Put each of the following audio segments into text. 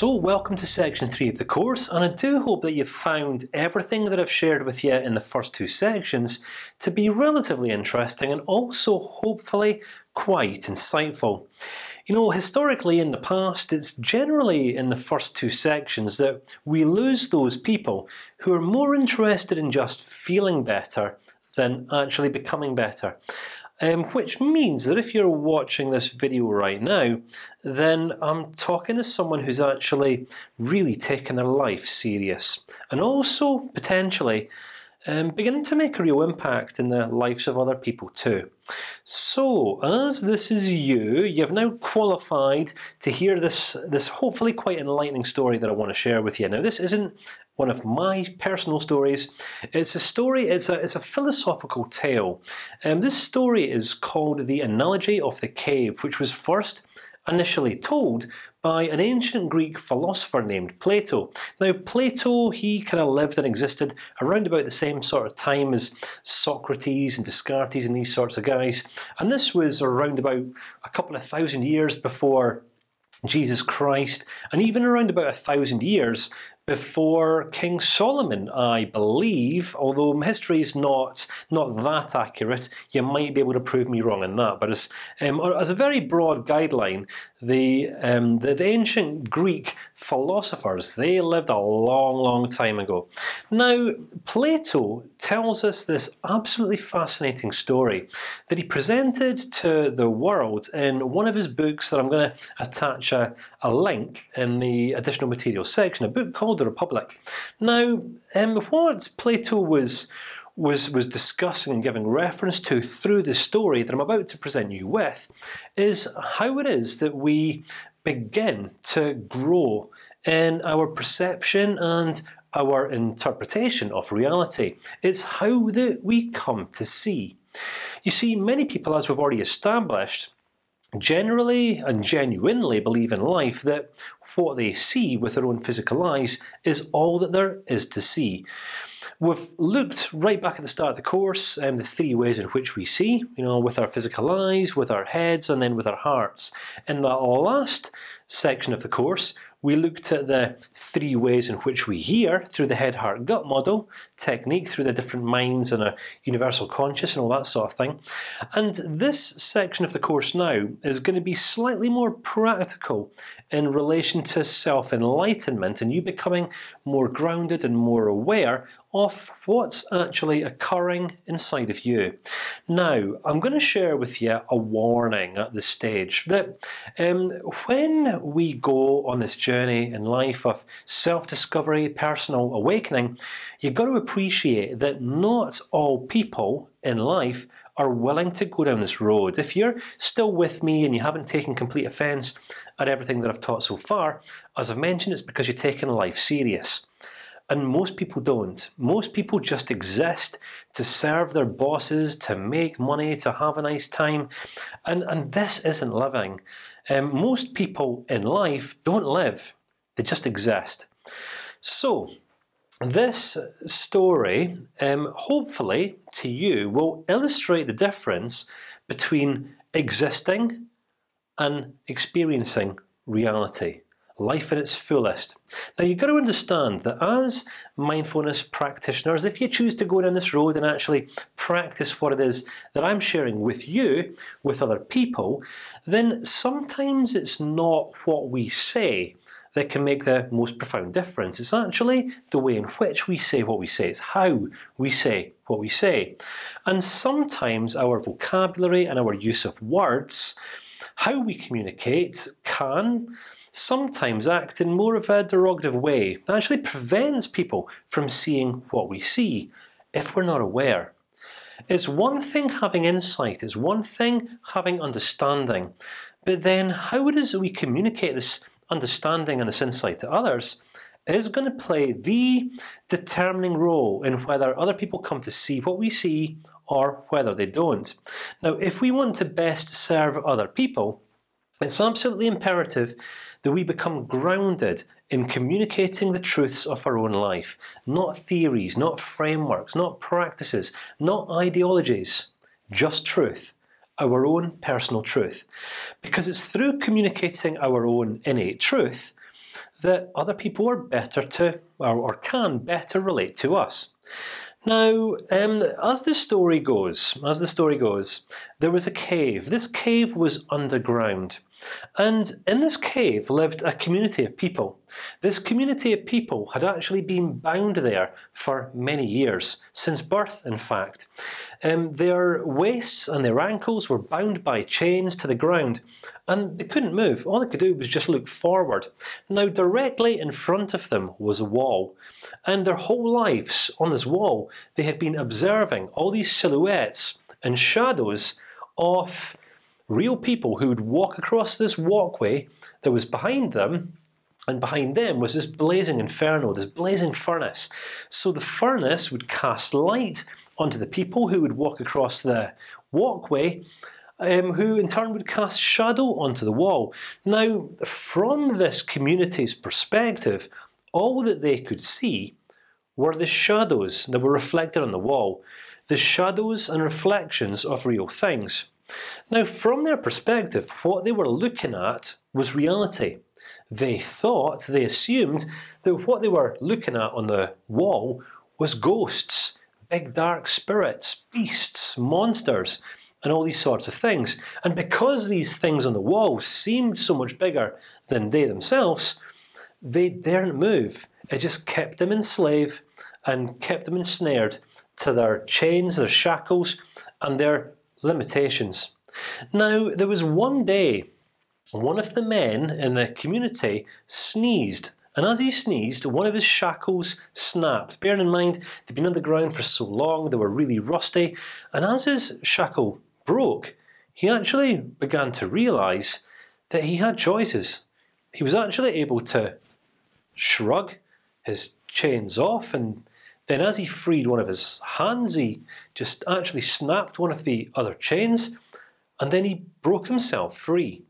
So, welcome to section three of the course, and I do hope that you've found everything that I've shared with you in the first two sections to be relatively interesting and also hopefully quite insightful. You know, historically in the past, it's generally in the first two sections that we lose those people who are more interested in just feeling better than actually becoming better. Um, which means that if you're watching this video right now, then I'm talking to someone who's actually really taken their life serious, and also potentially um, beginning to make a real impact in the lives of other people too. So, as this is you, you've now qualified to hear this this hopefully quite enlightening story that I want to share with you. Now, this isn't one of my personal stories. It's a story. It's a it's a philosophical tale. Um, this story is called the Analogy of the Cave, which was first initially told by an ancient Greek philosopher named Plato. Now, Plato he kind of lived and existed around about the same sort of time as Socrates and Descartes and these sorts of guys, and this was around about a couple of thousand years before Jesus Christ, and even around about a thousand years before King Solomon, I believe. Although history is not not that accurate, you might be able to prove me wrong in that. But as um, as a very broad guideline, the, um, the the ancient Greek philosophers they lived a long, long time ago. Now Plato tells us this absolutely fascinating story that he presented to the world in one of his books that I'm going to attach a, a link in the additional materials section. A book called The Republic. Now, um, what Plato was was was discussing and giving reference to through the story that I'm about to present you with, is how it is that we begin to grow in our perception and our interpretation of reality. It's how that we come to see. You see, many people, as we've already established, generally and genuinely believe in life that what they see with their own physical eyes is all that there is to see. We've looked right back at the start of the course and um, the three ways in which we see, you know, with our physical eyes, with our heads, and then with our hearts. In the last section of the course, we looked at the three ways in which we hear through the head, heart, gut model technique, through the different minds and a universal conscious and all that sort of thing. And this section of the course now is going to be slightly more practical in relation to self enlightenment and you becoming more grounded and more aware of what's actually occurring inside of you. Now, I'm going to share with you a warning at this stage that um, when we go on this journey in life of self-discovery, personal awakening, you've got to appreciate that not all people in life are willing to go down this road. If you're still with me and you haven't taken complete offence at everything that I've taught so far, as I've mentioned, it's because you're taking life serious. And most people don't. Most people just exist to serve their bosses, to make money, to have a nice time, and and this isn't living. Um, most people in life don't live; they just exist. So. This story, um, hopefully, to you, will illustrate the difference between existing and experiencing reality life in its fullest. Now you've got to understand that as mindfulness practitioners, if you choose to go down this road and actually practice what it is that I'm sharing with you, with other people, then sometimes it's not what we say that can make the most profound difference. It's actually the way in which we say what we say. It's how we say what we say, and sometimes our vocabulary and our use of words, how we communicate, can sometimes act in more of a derogative way that actually prevents people from seeing what we see if we're not aware. It's one thing having insight, it's one thing having understanding, but then how it is that we communicate this understanding and this insight to others is going to play the determining role in whether other people come to see what we see or whether they don't. Now, if we want to best serve other people, it's absolutely imperative that we become grounded in communicating the truths of our own life, not theories, not frameworks, not practices, not ideologies, just truth, our own personal truth, because it's through communicating our own innate truth that other people are better to or, or can better relate to us. Now, um, as the story goes, as the story goes, there was a cave. This cave was underground, and in this cave lived a community of people. This community of people had actually been bound there for many years, since birth, in fact. Um, their waists and their ankles were bound by chains to the ground, and they couldn't move. All they could do was just look forward. Now, directly in front of them was a wall, and their whole lives on this wall they had been observing all these silhouettes and shadows of real people who would walk across this walkway that was behind them, and behind them was this blazing inferno, this blazing furnace. So the furnace would cast light onto the people who would walk across the walkway, um, who in turn would cast shadow onto the wall. Now, from this community's perspective, all that they could see were the shadows that were reflected on the wall, the shadows and reflections of real things. Now, from their perspective, what they were looking at was reality. They thought, they assumed that what they were looking at on the wall was ghosts, big dark spirits, beasts, monsters, and all these sorts of things. And because these things on the wall seemed so much bigger than they themselves, they daren't move. It just kept them enslaved and kept them ensnared to their chains, their shackles, and their limitations. Now there was one day, one of the men in the community sneezed, and as he sneezed, one of his shackles snapped. Bearing in mind they'd been on the ground for so long, they were really rusty, and as his shackle broke, he actually began to realize that he had choices. He was actually able to shrug his chains off, and then as he freed one of his hands, he just actually snapped one of the other chains, and then he broke himself free.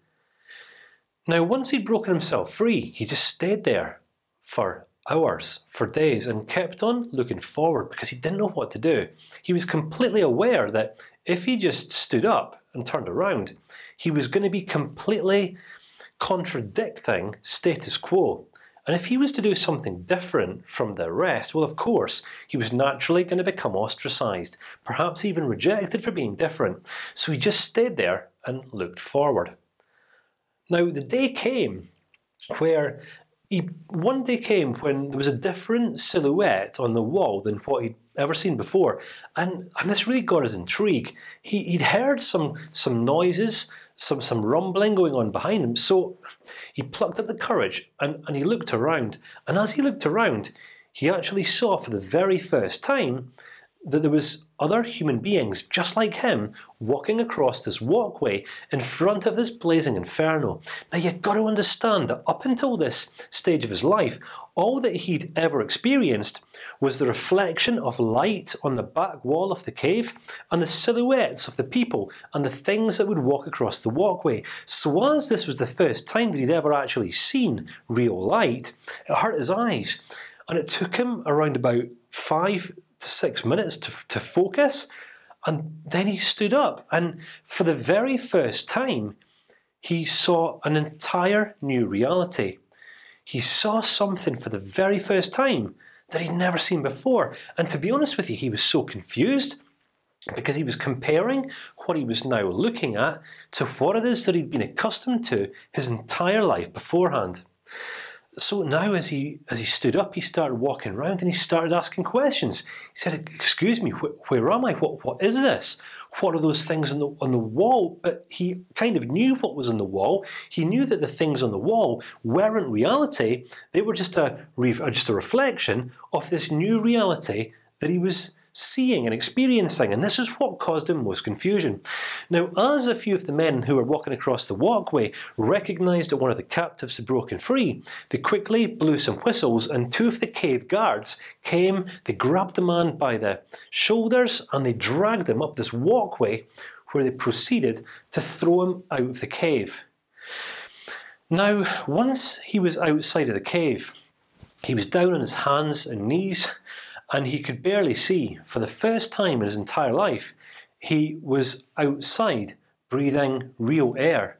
Now, once he'd broken himself free, he just stayed there for hours, for days, and kept on looking forward because he didn't know what to do. He was completely aware that if he just stood up and turned around, he was going to be completely contradicting status quo. And if he was to do something different from the rest, well, of course, he was naturally going to become ostracized, perhaps even rejected for being different. So he just stayed there and looked forward. Now the day came where he, one day came when there was a different silhouette on the wall than what he'd ever seen before, and and this really got his intrigue. He he'd heard some some noises, some some rumbling going on behind him. So he plucked up the courage and and he looked around. And as he looked around, he actually saw for the very first time that there was other human beings just like him walking across this walkway in front of this blazing inferno. Now you've got to understand that up until this stage of his life, all that he'd ever experienced was the reflection of light on the back wall of the cave and the silhouettes of the people and the things that would walk across the walkway. So as this was the first time that he'd ever actually seen real light, it hurt his eyes, and it took him around about five six minutes to to focus, and then he stood up, and for the very first time, he saw an entire new reality. He saw something for the very first time that he'd never seen before, and to be honest with you, he was so confused because he was comparing what he was now looking at to what it is that he'd been accustomed to his entire life beforehand so now, as he as he stood up, he started walking around and he started asking questions. He said, "Excuse me, wh where am I? What what is this? What are those things on the on the wall?" But he kind of knew what was on the wall. He knew that the things on the wall weren't reality; they were just a just a reflection of this new reality that he was seeing and experiencing, and this is what caused him most confusion. Now, as a few of the men who were walking across the walkway recognized that one of the captives had broken free, they quickly blew some whistles, and two of the cave guards came. They grabbed the man by the shoulders and they dragged him up this walkway, where they proceeded to throw him out of the cave. Now, once he was outside of the cave, he was down on his hands and knees and he could barely see. For the first time in his entire life, he was outside, breathing real air.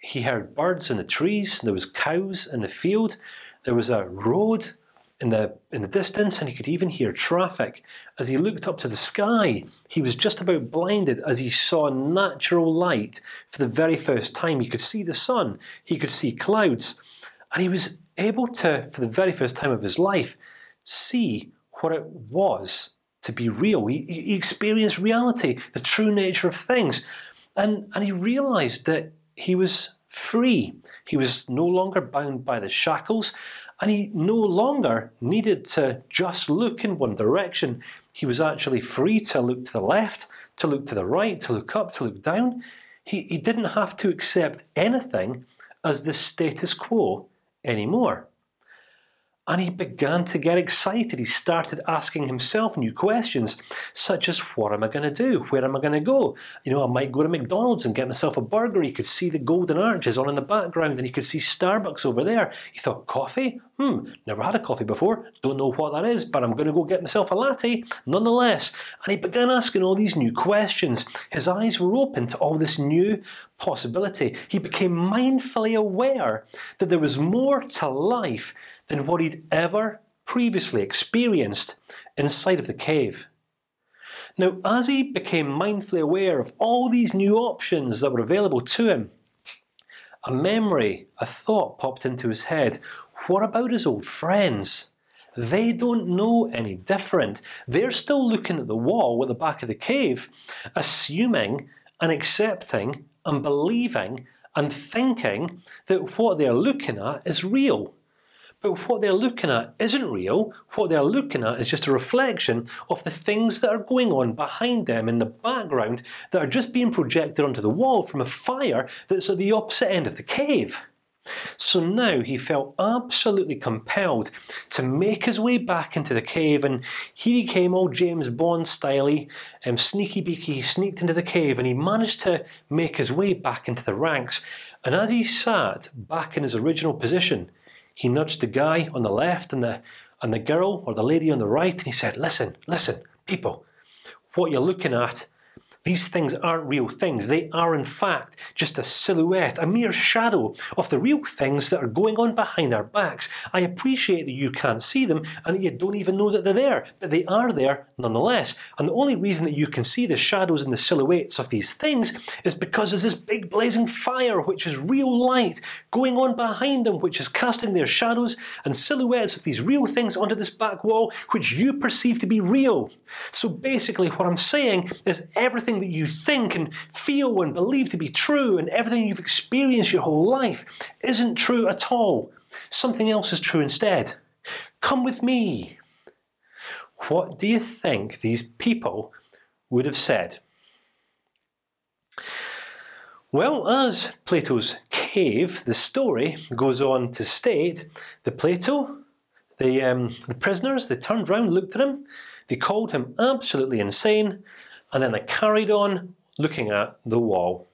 he heard birds in the trees. There was cows in the field. There was a road in the in the distance, and he could even hear traffic. As he looked up to the sky, he was just about blinded as he saw natural light for the very first time. He could see the sun. He could see clouds, and he was able to, for the very first time of his life, see what it was to be real. He, he experienced reality, the true nature of things, and and he realized that he was free. He was no longer bound by the shackles, and he no longer needed to just look in one direction. He was actually free to look to the left, to look to the right, to look up, to look down. He he didn't have to accept anything as the status quo anymore. And he began to get excited. He started asking himself new questions, such as, "What am I going to do? Where am I going to go? You know, I might go to McDonald's and get myself a burger." He could see the golden arches on in the background, and he could see Starbucks over there. He thought, "Coffee? Hmm, never had a coffee before. Don't know what that is, but I'm going to go get myself a latte nonetheless." And he began asking all these new questions. His eyes were open to all this new possibility. He became mindfully aware that there was more to life than what he'd ever previously experienced inside of the cave. Now, as he became mindfully aware of all these new options that were available to him, a memory, a thought popped into his head. What about his old friends? They don't know any different. They're still looking at the wall at the back of the cave, assuming and accepting and believing and thinking that what they're looking at is real. But what they're looking at isn't real. What they're looking at is just a reflection of the things that are going on behind them in the background that are just being projected onto the wall from a fire that's at the opposite end of the cave. So now he felt absolutely compelled to make his way back into the cave, and here he came, all James Bond styley, and um, sneaky beaky. He sneaked into the cave, and he managed to make his way back into the ranks. And as he sat back in his original position, he nudged the guy on the left and the and the girl or the lady on the right, and he said, "Listen, listen, people, what you're looking at these things aren't real things. They are, in fact, just a silhouette, a mere shadow of the real things that are going on behind our backs. I appreciate that you can't see them and that you don't even know that they're there, but they are there nonetheless. And the only reason that you can see the shadows and the silhouettes of these things is because there's this big blazing fire, which is real light, going on behind them, which is casting their shadows and silhouettes of these real things onto this back wall, which you perceive to be real. So basically, what I'm saying is everything everything that you think and feel and believe to be true, and everything you've experienced your whole life, isn't true at all. Something else is true instead. Come with me. What do you think these people would have said? Well, as Plato's cave, the story goes on to state that Plato, the um, the prisoners, they turned round, looked at him, they called him absolutely insane, and then I carried on looking at the wall.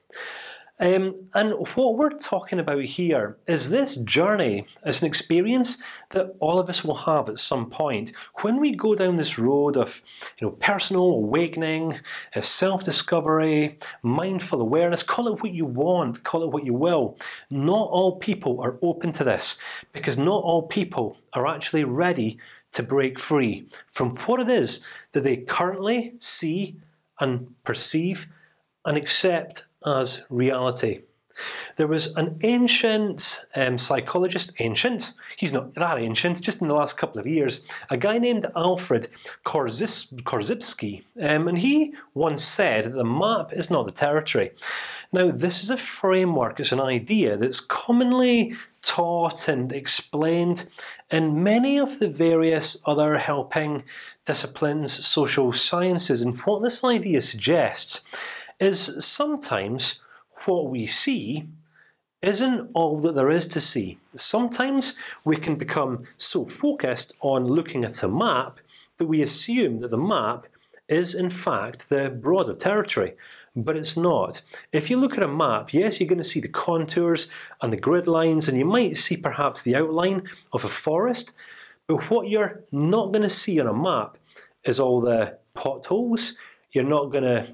Um, and what we're talking about here is this journey as an experience that all of us will have at some point when we go down this road of, you know, personal awakening, uh, self-discovery, mindful awareness. Call it what you want, call it what you will. Not all people are open to this because not all people are actually ready to break free from what it is that they currently see and perceive and accept as reality. There was an ancient um, psychologist, ancient. He's not that ancient. Just in the last couple of years, a guy named Alfred Korzybski, um, and he once said that the map is not the territory. Now, this is a framework. It's an idea that's commonly taught and explained in many of the various other helping disciplines, social sciences, and what this idea suggests is sometimes what we see isn't all that there is to see. Sometimes we can become so focused on looking at a map that we assume that the map is in fact the broader territory, but it's not. If you look at a map, yes, you're going to see the contours and the grid lines, and you might see perhaps the outline of a forest. But what you're not going to see on a map is all the potholes. You're not going to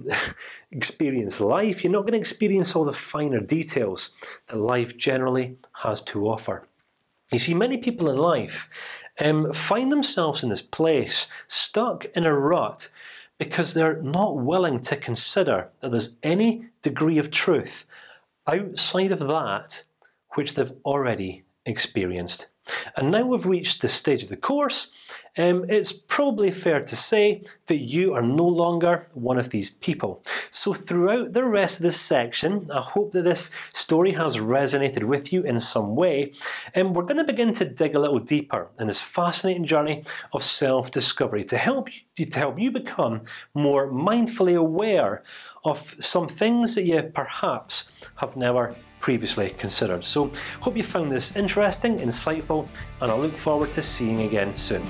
experience life. You're not going to experience all the finer details that life generally has to offer. You see, many people in life um, find themselves in this place, stuck in a rut, because they're not willing to consider that there's any degree of truth outside of that which they've already experienced. And now we've reached the stage of the course. Um, it's probably fair to say that you are no longer one of these people. So throughout the rest of this section, I hope that this story has resonated with you in some way, and we're going to begin to dig a little deeper in this fascinating journey of self-discovery to help you to help you become more mindfully aware of some things that you perhaps have never previously considered. So, hope you found this interesting, insightful, and I look forward to seeing you again soon.